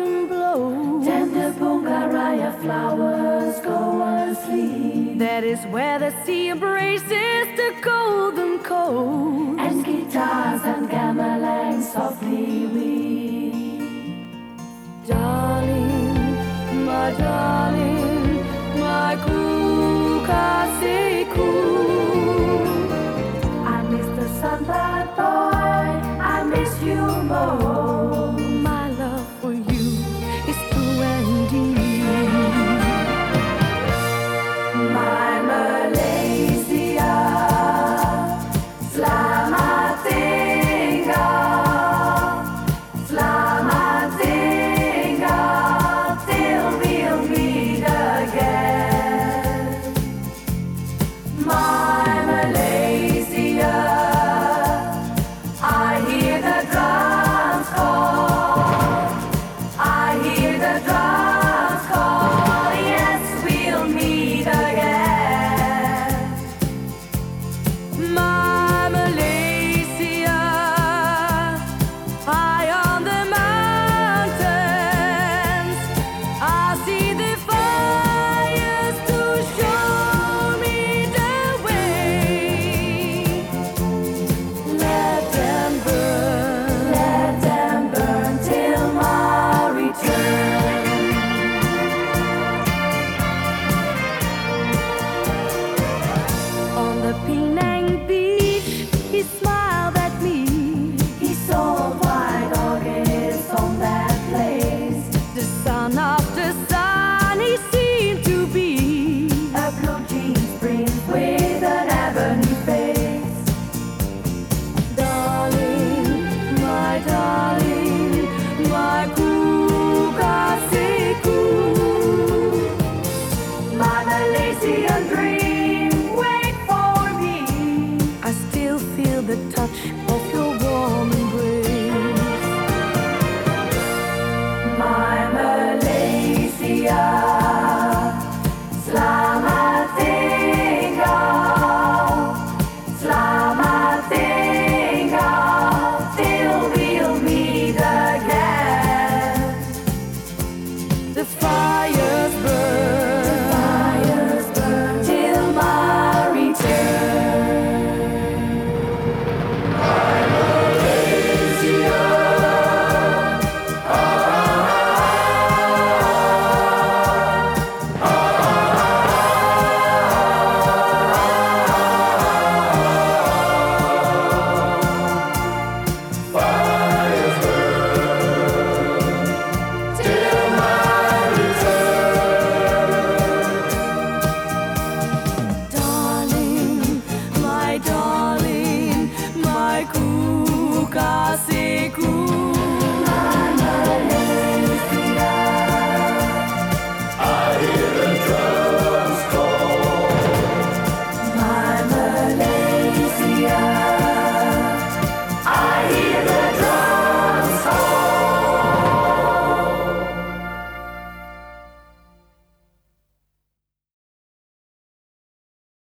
autumn blows. Tender Pungaraya flowers go asleep. That is where the sea embraces the golden coast. And guitars and gamelan softly weep. Darling, my darling, my kukaseku. touch. c'est cool.